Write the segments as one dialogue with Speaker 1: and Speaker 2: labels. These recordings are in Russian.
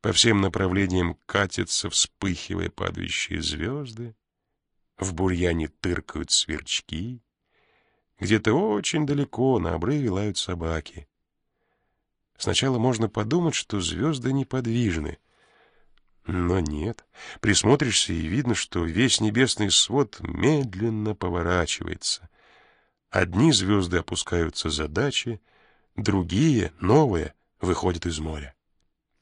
Speaker 1: По всем направлениям катятся, вспыхивая падающие звезды. В бурьяне тыркают сверчки. Где-то очень далеко на обрыве лают собаки. Сначала можно подумать, что звезды неподвижны. Но нет. Присмотришься, и видно, что весь небесный свод медленно поворачивается. Одни звезды опускаются за дачи, другие, новые, выходят из моря.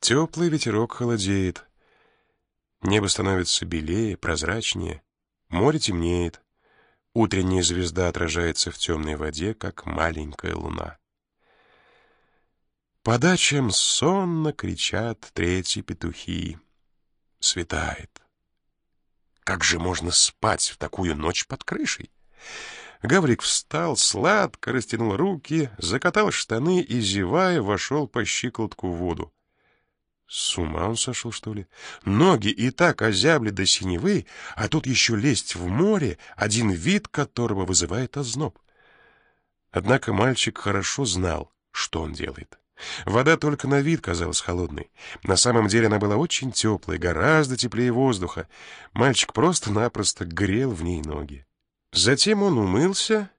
Speaker 1: Теплый ветерок холодеет. Небо становится белее, прозрачнее. Море темнеет. Утренняя звезда отражается в темной воде, как маленькая луна. По дачам сонно кричат третьи петухи. Светает. Как же можно спать в такую ночь под крышей? Гаврик встал, сладко растянул руки, закатал штаны и, зевая, вошел по щиколотку в воду. С ума он сошел, что ли? Ноги и так озябли до синевы, а тут еще лезть в море, один вид которого вызывает озноб. Однако мальчик хорошо знал, что он делает. Вода только на вид казалась холодной. На самом деле она была очень теплой, гораздо теплее воздуха. Мальчик просто-напросто грел в ней ноги. Затем он умылся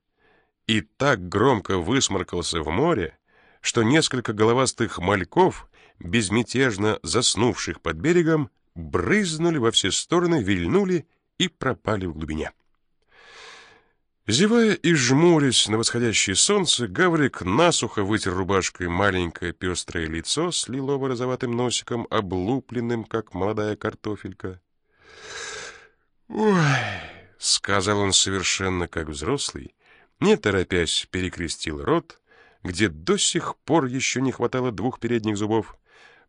Speaker 1: и так громко высморкался в море, что несколько головастых мальков, безмятежно заснувших под берегом, брызнули во все стороны, вильнули и пропали в глубине. Зевая и жмурясь на восходящее солнце, Гаврик насухо вытер рубашкой маленькое пестрое лицо с лилово-розоватым носиком, облупленным, как молодая картофелька. «Ой!» — сказал он совершенно как взрослый, не торопясь перекрестил рот, где до сих пор еще не хватало двух передних зубов,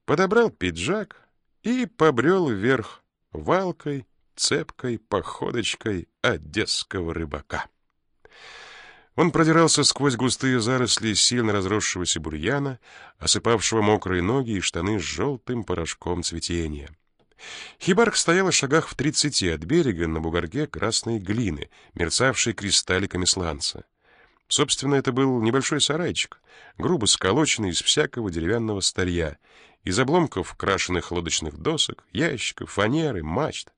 Speaker 1: подобрал пиджак и побрел вверх валкой, цепкой походочкой одесского рыбака. Он продирался сквозь густые заросли сильно разросшегося бурьяна, осыпавшего мокрые ноги и штаны с желтым порошком цветения. Хибарк стояла в шагах в тридцати от берега на бугорке красной глины, мерцавшей кристалликами сланца. Собственно, это был небольшой сарайчик, грубо сколоченный из всякого деревянного старья, из обломков крашеных лодочных досок, ящиков, фанеры, мачт.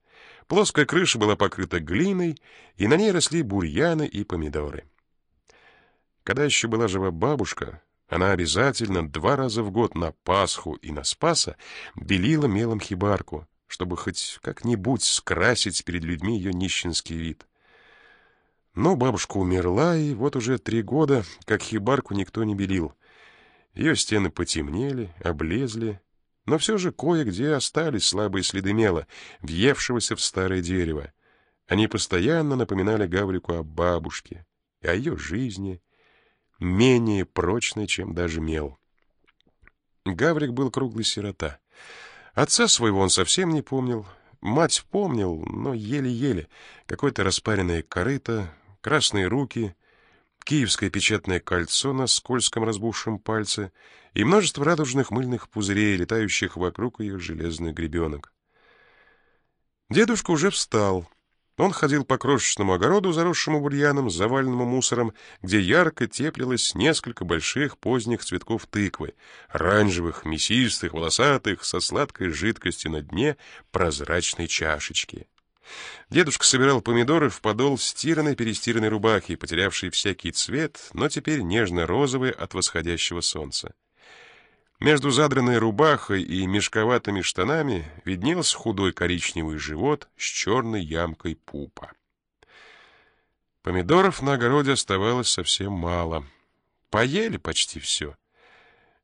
Speaker 1: Плоская крыша была покрыта глиной, и на ней росли бурьяны и помидоры. Когда еще была жива бабушка, она обязательно два раза в год на Пасху и на Спаса белила мелом хибарку, чтобы хоть как-нибудь скрасить перед людьми ее нищенский вид. Но бабушка умерла, и вот уже три года, как хибарку никто не белил. Ее стены потемнели, облезли, но все же кое-где остались слабые следы мела, въевшегося в старое дерево. Они постоянно напоминали Гаврику о бабушке о ее жизни, менее прочной, чем даже мел. Гаврик был круглый сирота. Отца своего он совсем не помнил, мать помнил, но еле-еле. Какое-то распаренное корыто, красные руки, киевское печатное кольцо на скользком разбухшем пальце и множество радужных мыльных пузырей, летающих вокруг ее железных гребенок. Дедушка уже встал. Он ходил по крошечному огороду, заросшему бурьяном, заваленному мусором, где ярко теплилось несколько больших поздних цветков тыквы, оранжевых, мясистых, волосатых, со сладкой жидкостью на дне прозрачной чашечки. Дедушка собирал помидоры в подол стиранной-перестиранной рубахи, потерявшей всякий цвет, но теперь нежно-розовый от восходящего солнца. Между задранной рубахой и мешковатыми штанами виднелся худой коричневый живот с черной ямкой пупа. Помидоров на огороде оставалось совсем мало. Поели почти все.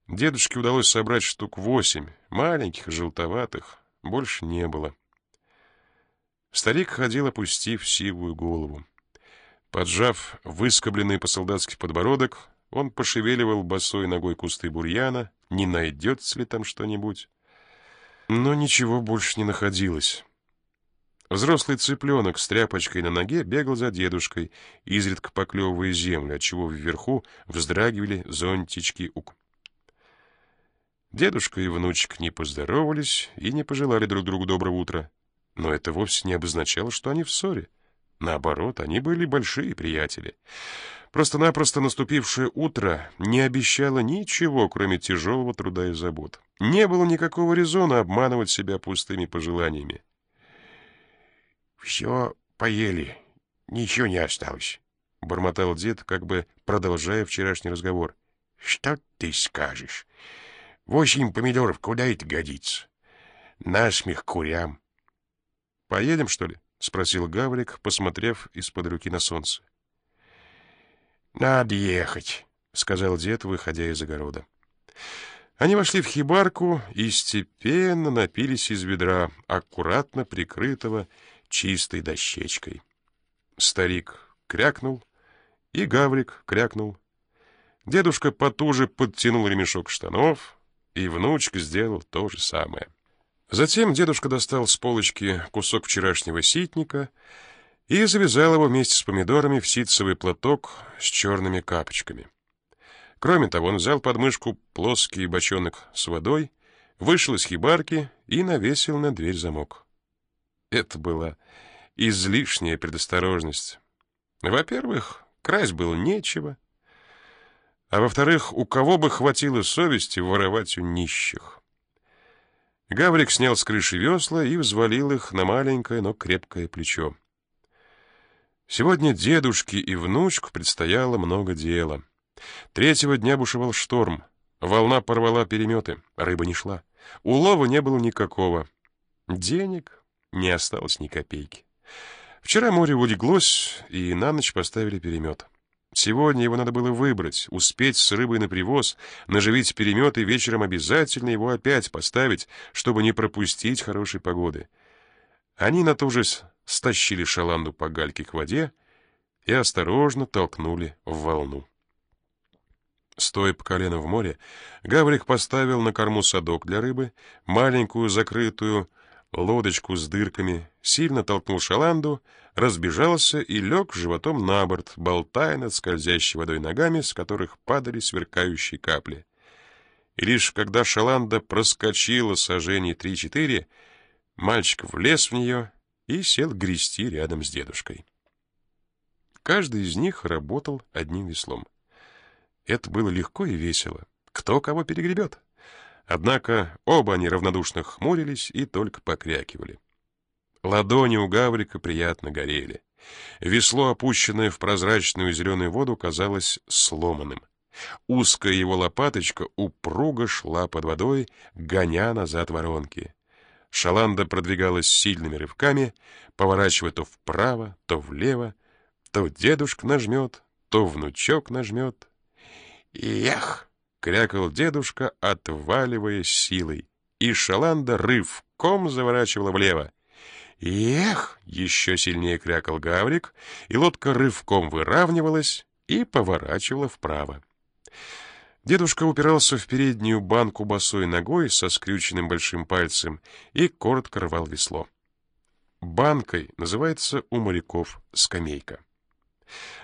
Speaker 1: Дедушке удалось собрать штук восемь, маленьких, желтоватых, больше не было. Старик ходил, опустив сивую голову. Поджав выскобленный по-солдатски подбородок, он пошевеливал босой ногой кусты бурьяна, не найдется ли там что-нибудь. Но ничего больше не находилось. Взрослый цыпленок с тряпочкой на ноге бегал за дедушкой, изредка поклевывая землю, отчего вверху вздрагивали зонтички ук. Дедушка и внучек не поздоровались и не пожелали друг другу доброго утра. Но это вовсе не обозначало, что они в ссоре. Наоборот, они были большие приятели. Просто-напросто наступившее утро не обещало ничего, кроме тяжелого труда и забот. Не было никакого резона обманывать себя пустыми пожеланиями.
Speaker 2: «Все поели, ничего не осталось», — бормотал дед, как бы продолжая вчерашний разговор. «Что ты скажешь? Восемь помидоров, куда это годится? Насмех курям».
Speaker 1: «Поедем, что ли?» — спросил Гаврик, посмотрев из-под руки на солнце.
Speaker 2: «Надо ехать», — сказал дед, выходя из огорода.
Speaker 1: Они вошли в хибарку и степенно напились из ведра, аккуратно прикрытого чистой дощечкой. Старик крякнул, и Гаврик крякнул. Дедушка потуже подтянул ремешок штанов, и внучка сделал то же самое. Затем дедушка достал с полочки кусок вчерашнего ситника — и завязал его вместе с помидорами в ситцевый платок с черными капочками. Кроме того, он взял под мышку плоский бочонок с водой, вышел из хибарки и навесил на дверь замок. Это была излишняя предосторожность. Во-первых, красть было нечего, а во-вторых, у кого бы хватило совести воровать у нищих. Гаврик снял с крыши весла и взвалил их на маленькое, но крепкое плечо. Сегодня дедушке и внучку предстояло много дела. Третьего дня бушевал шторм. Волна порвала переметы, рыба не шла. Улова не было никакого. Денег не осталось ни копейки. Вчера море улеглось, и на ночь поставили перемет. Сегодня его надо было выбрать, успеть с рыбой на привоз, наживить перемет и вечером обязательно его опять поставить, чтобы не пропустить хорошей погоды. Они на то же стащили шаланду по гальке к воде и осторожно толкнули в волну. Стоя по колено в море, Гаврик поставил на корму садок для рыбы, маленькую закрытую лодочку с дырками, сильно толкнул шаланду, разбежался и лег животом на борт, болтая над скользящей водой ногами, с которых падали сверкающие капли. И лишь когда шаланда проскочила сажений три-четыре, мальчик влез в нее и сел грести рядом с дедушкой. Каждый из них работал одним веслом. Это было легко и весело. Кто кого перегребет? Однако оба они равнодушно хмурились и только покрякивали. Ладони у Гаврика приятно горели. Весло, опущенное в прозрачную зеленую воду, казалось сломанным. Узкая его лопаточка упруго шла под водой, гоня назад воронки. Шаланда продвигалась сильными рывками, поворачивая то вправо, то влево, то дедушка нажмет, то внучок нажмет. «Эх!» — крякал дедушка, отваливаясь силой, и шаланда рывком заворачивала влево. «Эх!» — еще сильнее крякал Гаврик, и лодка рывком выравнивалась и поворачивала вправо. Дедушка упирался в переднюю банку босой ногой со скрюченным большим пальцем и коротко рвал весло. Банкой называется у моряков скамейка.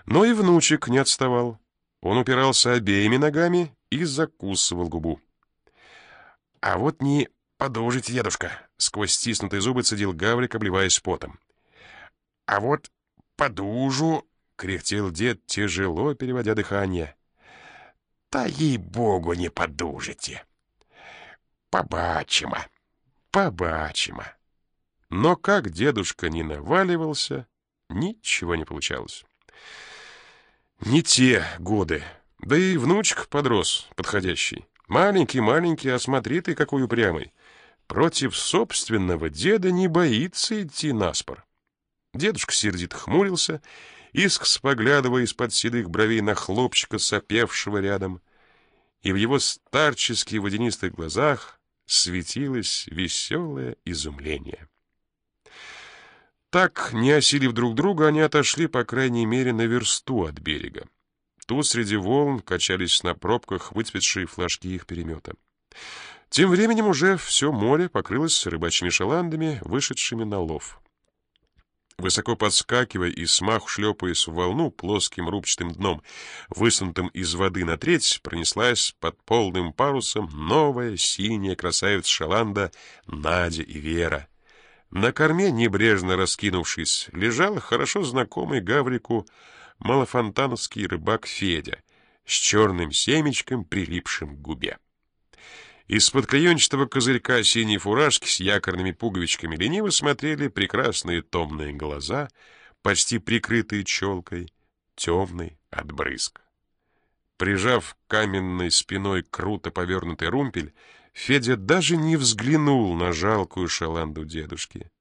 Speaker 1: Но и внучек не отставал. Он упирался обеими ногами и закусывал губу. — А вот не подужите, дедушка! — сквозь стиснутые зубы цедил Гаврик, обливаясь потом. — А вот подужу! — кряхтел дед, тяжело переводя дыхание. — та їй богу не подужите. Побачимо, побачимо. Но как дедушка не наваливался, ничего не получалось. Не те годы. Да и внучка подрос, подходящий. Маленький-маленький, а смотри ты какой упрямый. Против собственного деда не боится идти наспор. Дедушка сердито хмурился искс поглядывая из-под седых бровей на хлопчика, сопевшего рядом, и в его старческих водянистых глазах светилось веселое изумление. Так, не осилив друг друга, они отошли, по крайней мере, на версту от берега. Тут среди волн качались на пробках выцветшие флажки их перемета. Тем временем уже все море покрылось рыбачьими шаландами, вышедшими на лов. Высоко подскакивая и смаху шлепаясь в волну плоским рубчатым дном, высунутым из воды на треть, пронеслась под полным парусом новая синяя красавица Шаланда Надя и Вера. На корме, небрежно раскинувшись, лежал хорошо знакомый Гаврику малофонтановский рыбак Федя с черным семечком, прилипшим к губе. Из-под клеенчатого козырька синей фуражки с якорными пуговичками лениво смотрели прекрасные томные глаза, почти прикрытые челкой, темный от брызг. Прижав каменной спиной круто повернутый румпель, Федя даже не взглянул на жалкую шаланду дедушки.